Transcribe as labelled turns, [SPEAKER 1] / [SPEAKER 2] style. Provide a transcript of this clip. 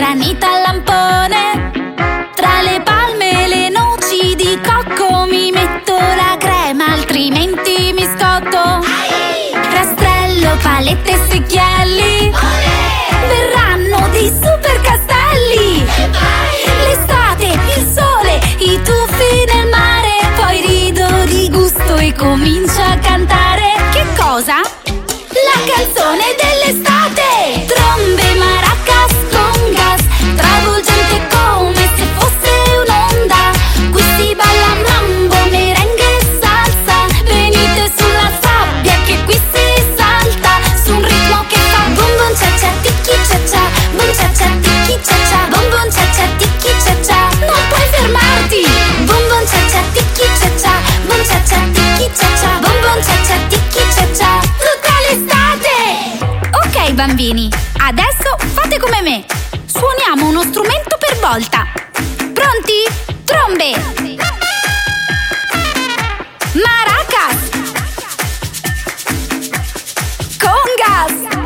[SPEAKER 1] granita al lampone. Tra le palme e le noci di cocco mi metto la crema, altrimenti mi scotto. Rastrello, palette e secchielli. Verranno dei super castelli. L'estate, il sole, i tuffi nel mare. Poi rido di gusto e comincio a cantare. Che cosa? La canzone dell'estate. Trombe, maracas, bambini! Adesso fate come me! Suoniamo uno strumento per volta! Pronti? Trombe! Maracas! Congas!